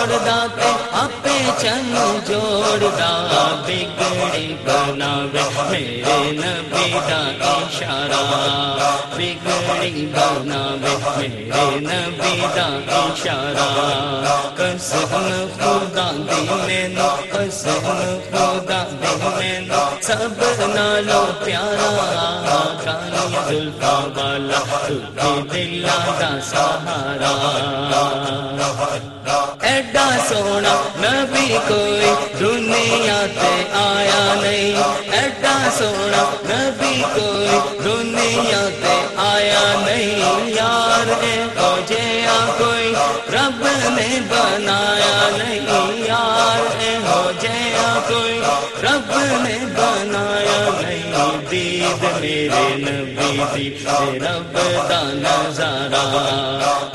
توڑ اپے چن جوڑ بگڑی بناوے میرے نبی دا اشارہ بگڑی بناوے میرے نبی دا اشارہ قسم خدا دی مینو قسم خدا دی مینو سب نالو پیارا کانی زلفا والا تھی دلا دا سہارا ایڈا سونا نبی کوئی دنیا تے آیا نہیں ایڈا سونا نبی کوئی دنیا تے آیا نہیں یار ہو جیا کوئی رب نے بنایا نہیں یار ہو جیا کوئی رب نے بنایا نہیں دید میرے نبی دی رب دا نظارہ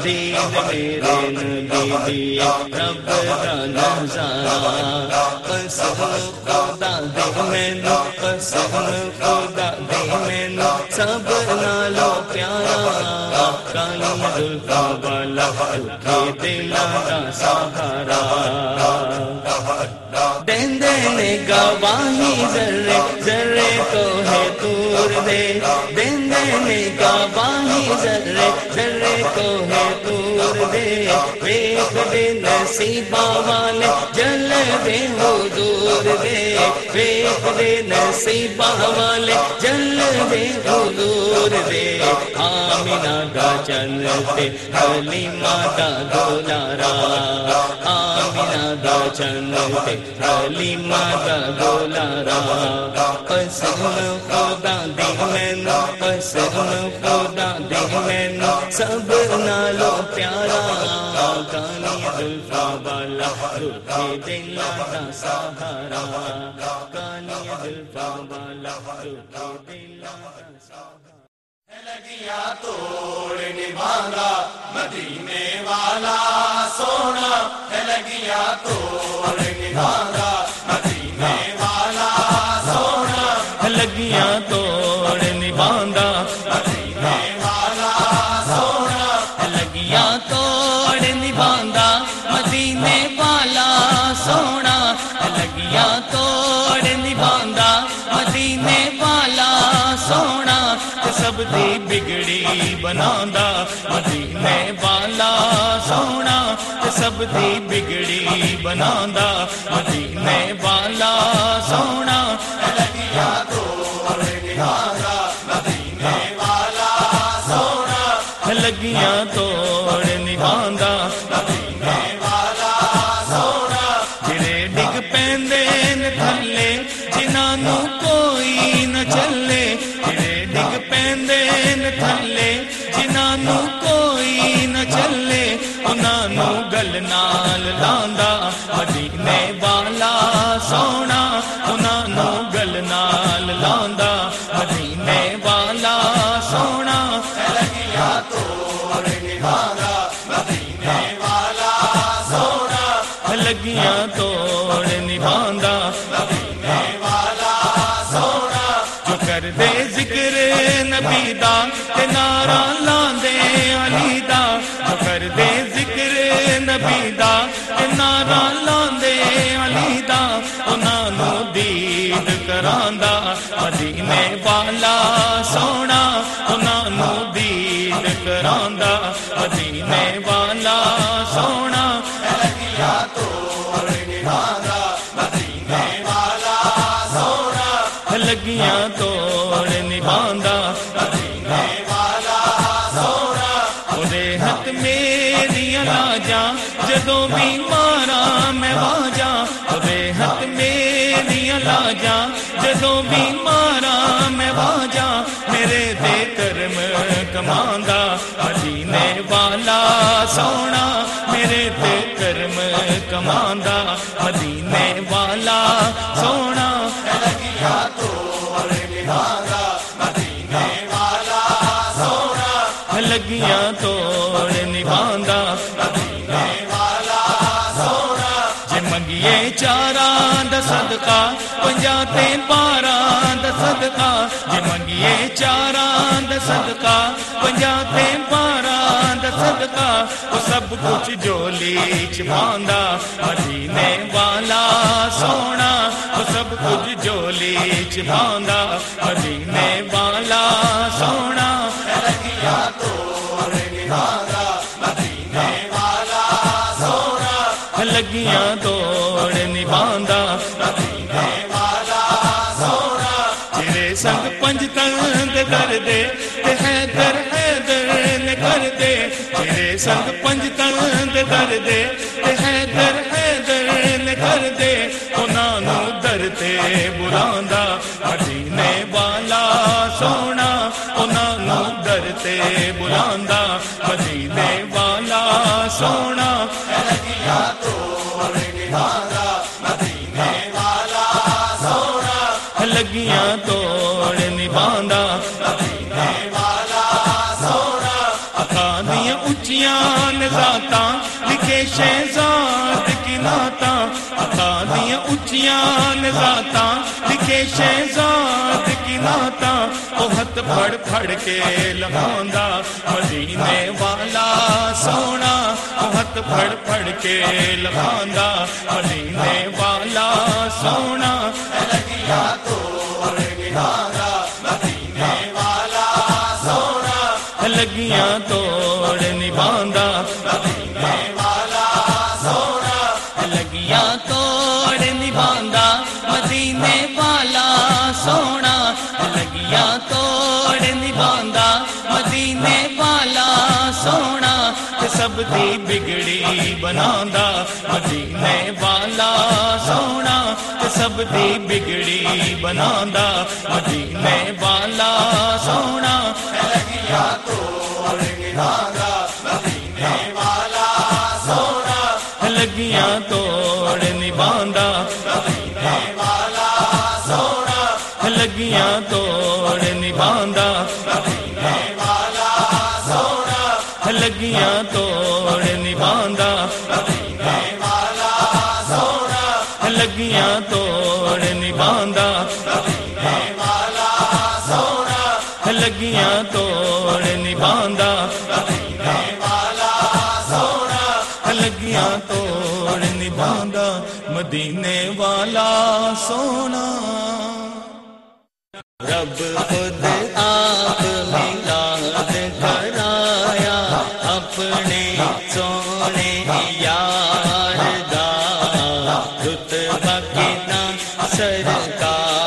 دید میرے نبی دی رب دا نظارہ قسم خدا دے مینو، قسم خدا دے مینو، سب نالو پیارا۔ کالی دلفا والا دل دا سہارا۔ نے گواہی ذرے ذرے کو ہے تور دے۔ دین نے گواہی ذرے ذرے کو ہے تور دے۔ ویخ دے نصیبہ والے جل دے ہو دور دے، ویخ دے نصیبہ والے جل دے ہو دور دے۔ آمینہ دا چنتے حلیمہ دا دولارا آمینہ دا چنتے حلیمہ دا دولارا قسم خدا دی مینو قسم خدا دی مینو سب دکھی دلا سہارا کانی دلفا والا دکھی دلا سہارا لگیا توڑ نبھانا مدینے والا سونا ہے لگیا توڑ نبھانا مدینے والا سونا لگیاں توڑ نبھاندا مدینے والا سونا لگیاں توڑ نبھاندا دی بگڑی بناندا مدینے والا سونا سب دی بگڑی بناندا مدینے سونا۔ لگیا مدینے والا سونا۔ لگیاں ڈگ پیندے نے تھلے جنہاں نو کوئی نہ چلے انہاں نو گل نبی دا تے نارا لاندے علی دا کر دے ذکر نبی دا تے نارا لاندے علی دا انہاں نو دید کراندا مدینے والا سونا انہاں نو دید کراندا مدینے والا سونا لگیا توڑ نبھانا مدینے والا سونا لگیاں واجا اودے ہاتھ میری لاجا جدوں بھی میں واجا میرے تے کرم کماندا مدینے والا سونا، میرے تے کرم کماندا مدینے والا سونا۔ توڑ نبھانا لگیاں توڑ نبھاندا صدقہ پنجاتے پاراں دا صدقہ۔ جے منگیے چاراں دا صدقہ پنجاتے پاراں دا صدقہ۔ وہ سب کچھ جولی چ پاندا مدینے والا سونا۔ وہ سب کچھ جولی چ پاندا مدینے والا سونا۔ لگیاں توڑ تیرے سنگ پنج تند کر دے تے حیدر حیدر نے کر دے تیرے سنگ پنج تند کر دے تے حیدر حیدر نے کر دے انہاں نو در تے براندا مدینے والا اچیاں نزاتاں، لکھے شہزاد کی ناتاں اکھا دیاں اچیاں نزاتاں، لکھے شہزاد کی ناتاں او پھڑ پھڑ کے لگاوندا مدینے والا سونا۔ او ہتھ پھڑ پھڑ کے لگاوندا مدینے والا سونا۔ لگیا توڑ سب دی بگڑی بناندا مدینے والا سونا تے سب دی بگڑی بناندا مدینے والا سونا۔ لگیا توڑ نبھاگا مدینے والا سونا۔ لگیاں توڑ نبھاندا مدینے والا سونا۔ لگیاں توڑ توڑ لگیاں توڑ نبھاندا لگیاں توڑ نبھاندا لگیاں توڑ نبھاندا مدینے والا سونا رب خود آپ میلاد کے نام سرکار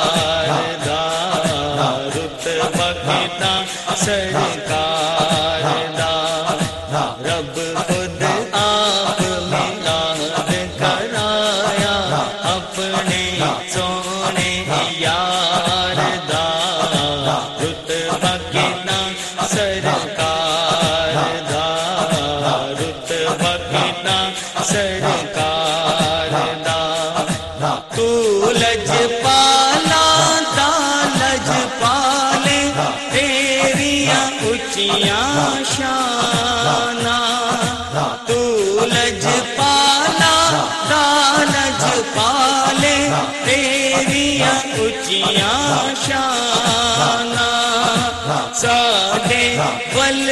اچیاں شانا تو لج پالا تا لج پالے تیریاں اچیا شانا ساڈے ول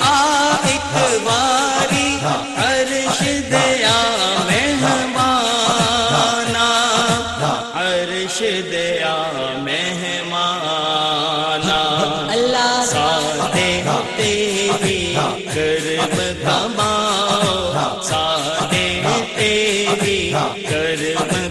آ ایک واری عرش دیا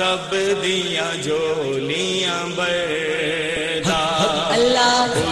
سب دیا جھولیاں بردا اللہ